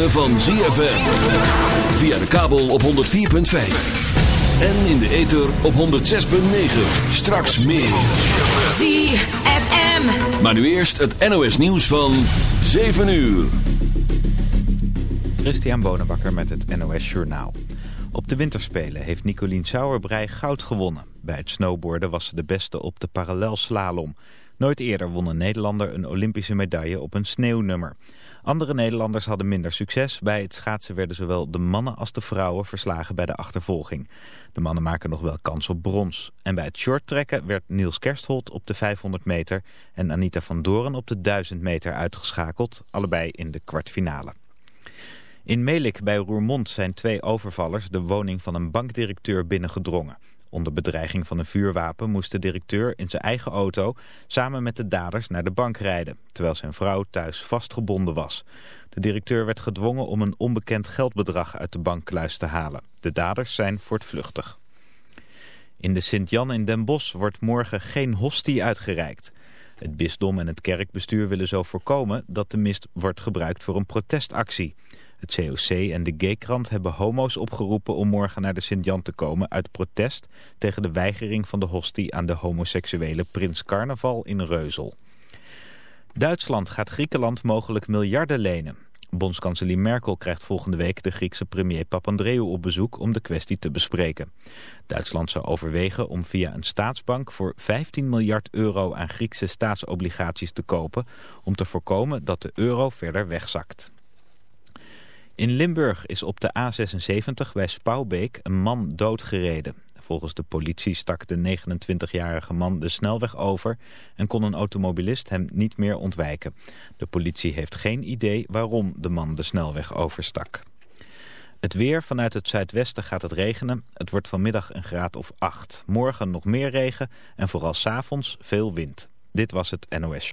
Ritme van ZFM. Via de kabel op 104.5. En in de ether op 106.9. Straks meer. ZFM. Maar nu eerst het NOS nieuws van 7 uur. Christian Bonenbakker met het NOS Journaal. Op de winterspelen heeft Nicolien Sauerbrei goud gewonnen. Bij het snowboarden was ze de beste op de parallelslalom. Nooit eerder won een Nederlander een Olympische medaille op een sneeuwnummer. Andere Nederlanders hadden minder succes. Bij het schaatsen werden zowel de mannen als de vrouwen verslagen bij de achtervolging. De mannen maken nog wel kans op brons. En bij het shorttrekken werd Niels Kerstholt op de 500 meter... en Anita van Doren op de 1000 meter uitgeschakeld. Allebei in de kwartfinale. In Melik bij Roermond zijn twee overvallers de woning van een bankdirecteur binnengedrongen. Onder bedreiging van een vuurwapen moest de directeur in zijn eigen auto samen met de daders naar de bank rijden, terwijl zijn vrouw thuis vastgebonden was. De directeur werd gedwongen om een onbekend geldbedrag uit de bankkluis te halen. De daders zijn voortvluchtig. In de Sint-Jan in Den Bosch wordt morgen geen hostie uitgereikt. Het bisdom en het kerkbestuur willen zo voorkomen dat de mist wordt gebruikt voor een protestactie. Het COC en de G-krant hebben homo's opgeroepen om morgen naar de Sint-Jan te komen uit protest tegen de weigering van de hostie aan de homoseksuele prins Carnaval in Reuzel. Duitsland gaat Griekenland mogelijk miljarden lenen. Bondskanselier Merkel krijgt volgende week de Griekse premier Papandreou op bezoek om de kwestie te bespreken. Duitsland zou overwegen om via een staatsbank voor 15 miljard euro aan Griekse staatsobligaties te kopen om te voorkomen dat de euro verder wegzakt. In Limburg is op de A76 bij Spouwbeek een man doodgereden. Volgens de politie stak de 29-jarige man de snelweg over en kon een automobilist hem niet meer ontwijken. De politie heeft geen idee waarom de man de snelweg overstak. Het weer, vanuit het zuidwesten gaat het regenen. Het wordt vanmiddag een graad of 8. Morgen nog meer regen en vooral s'avonds veel wind. Dit was het NOS.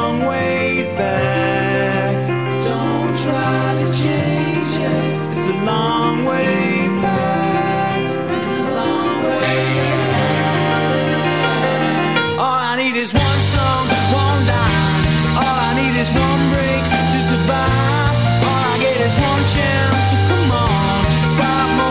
is one break to survive. All I get is one chance, so come on, five more.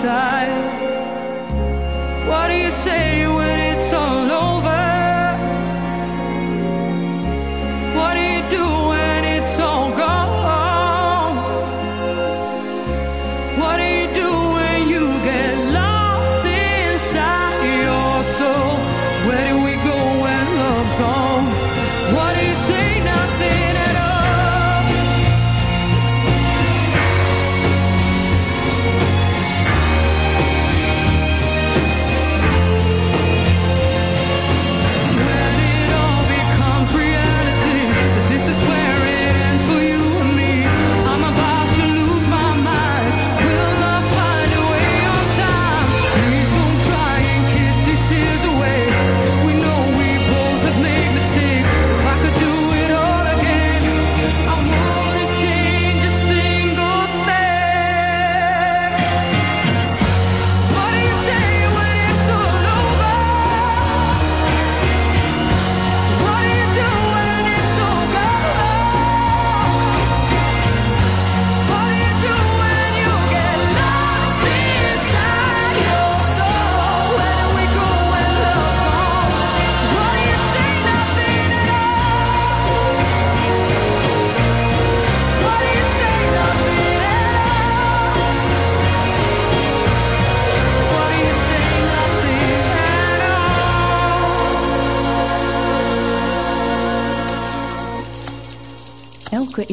side.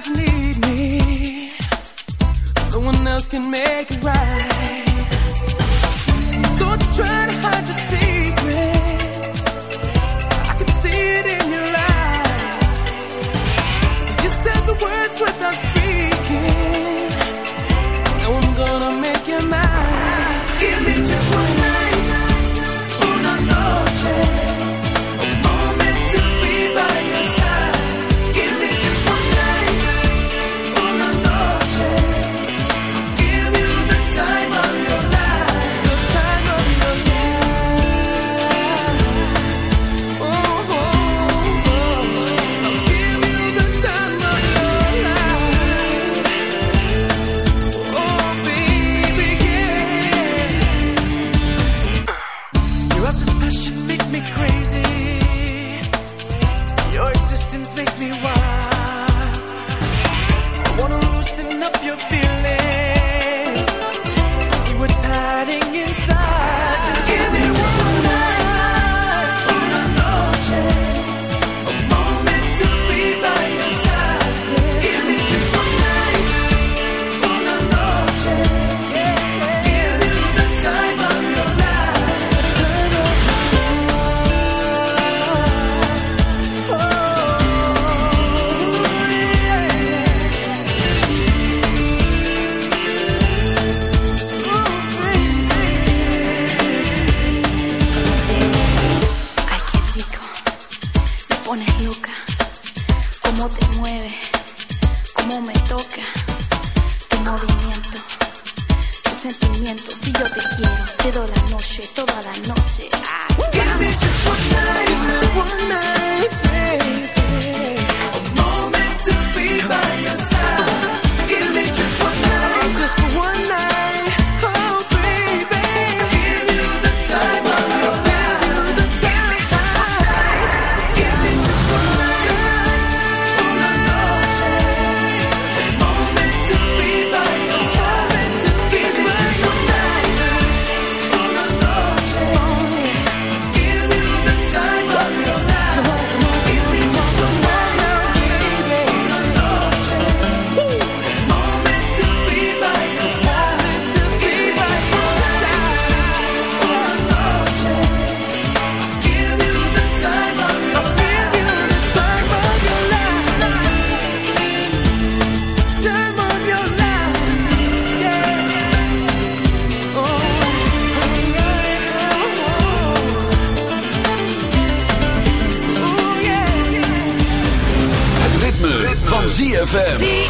that need me. No one else can make it right. Don't you try to. noche, toda la noche. Ah, Give me just one night, one night. ZFM.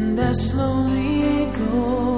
And I slowly go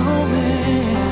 moment.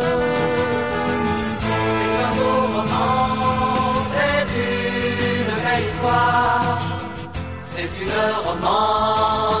c'est une romance.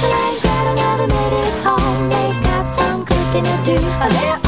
Gretel never made it home. They got some cooking to do of